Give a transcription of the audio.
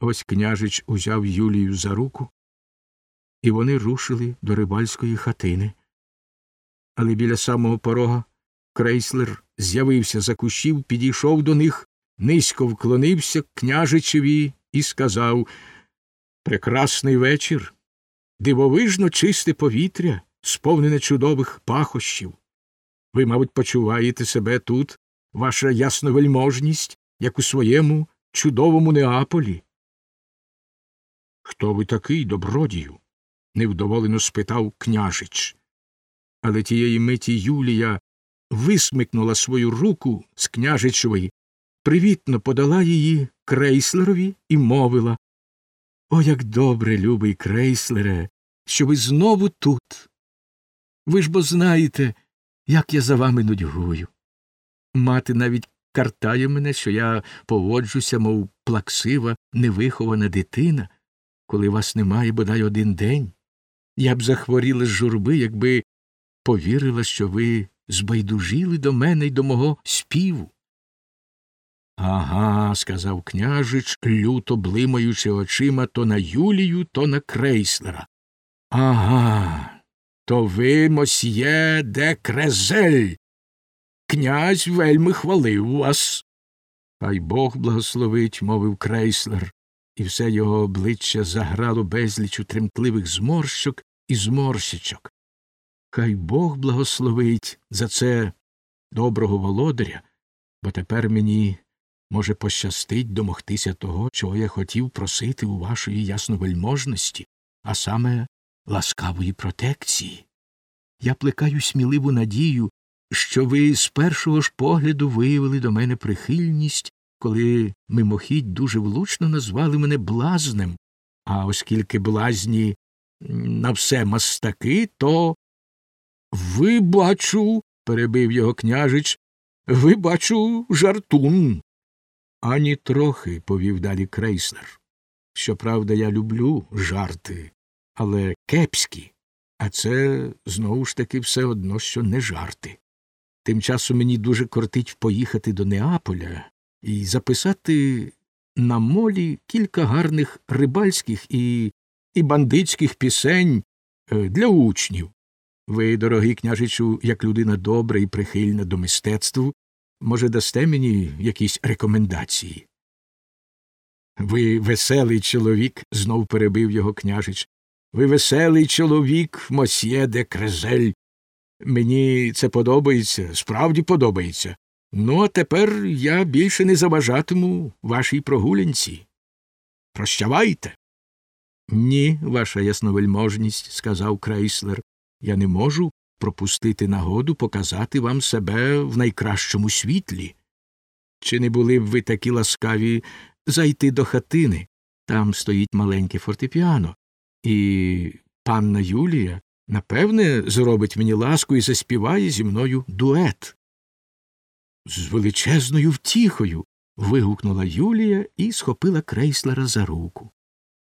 Ось княжич узяв Юлію за руку, і вони рушили до рибальської хатини. Але біля самого порога крейслер з'явився за кущів, підійшов до них, низько вклонився княжичеві і сказав Прекрасний вечір, дивовижно чисте повітря, сповнене чудових пахощів. Ви, мабуть, почуваєте себе тут, ваша ясновельможність, як у своєму чудовому Неаполі. Хто ви такий, добродію? невдоволено спитав княжич. Але тієї миті Юлія висмикнула свою руку з княжичової, привітно подала її крейслерові і мовила О, як добре, любий крейслере, що ви знову тут. Ви ж бо знаєте, як я за вами нудьгую. Мати навіть картає мене, що я поводжуся, мов плаксива, невихована дитина, коли вас немає бодай один день. Я б захворіла з журби, якби повірила, що ви збайдужили до мене й до мого співу. Ага, сказав княжич, люто блимаючи очима то на Юлію, то на крейслера. Ага, то ви, мосьє де крезель. Князь вельми хвалив вас. Хай Бог благословить, мовив крейслер, і все його обличчя заграло безлічу тремтливих зморщок і зморщичок. Хай Бог благословить за це доброго володаря, бо тепер мені може пощастить домогтися того, чого я хотів просити у вашої ясновельможності, а саме ласкавої протекції. Я плекаю сміливу надію, що ви з першого ж погляду виявили до мене прихильність, коли мимохідь дуже влучно назвали мене блазнем, а оскільки блазні на все мастаки, то. Ви, бачу, перебив його княжич, ви, бачу, жартун. Ані трохи, повів далі крейснер. Щоправда, я люблю жарти, але кепські, а це знову ж таки все одно, що не жарти. Тим часом мені дуже кортить поїхати до Неаполя і записати на молі кілька гарних рибальських і, і бандитських пісень е, для учнів. Ви, дорогий княжичу, як людина добра і прихильна до мистецтву, може, дасте мені якісь рекомендації? Ви веселий чоловік, знов перебив його княжич. Ви веселий чоловік, мосьє де крезель. Мені це подобається, справді подобається. Ну, а тепер я більше не заважатиму вашій прогулянці. Прощавайте. Ні, ваша ясновельможність, сказав крейслер, я не можу пропустити нагоду показати вам себе в найкращому світлі. Чи не були б ви такі ласкаві зайти до хатини? Там стоїть маленьке фортепіано, і панна Юлія, напевне, зробить мені ласку і заспіває зі мною дует. З величезною втіхою. вигукнула Юлія і схопила крейслера за руку.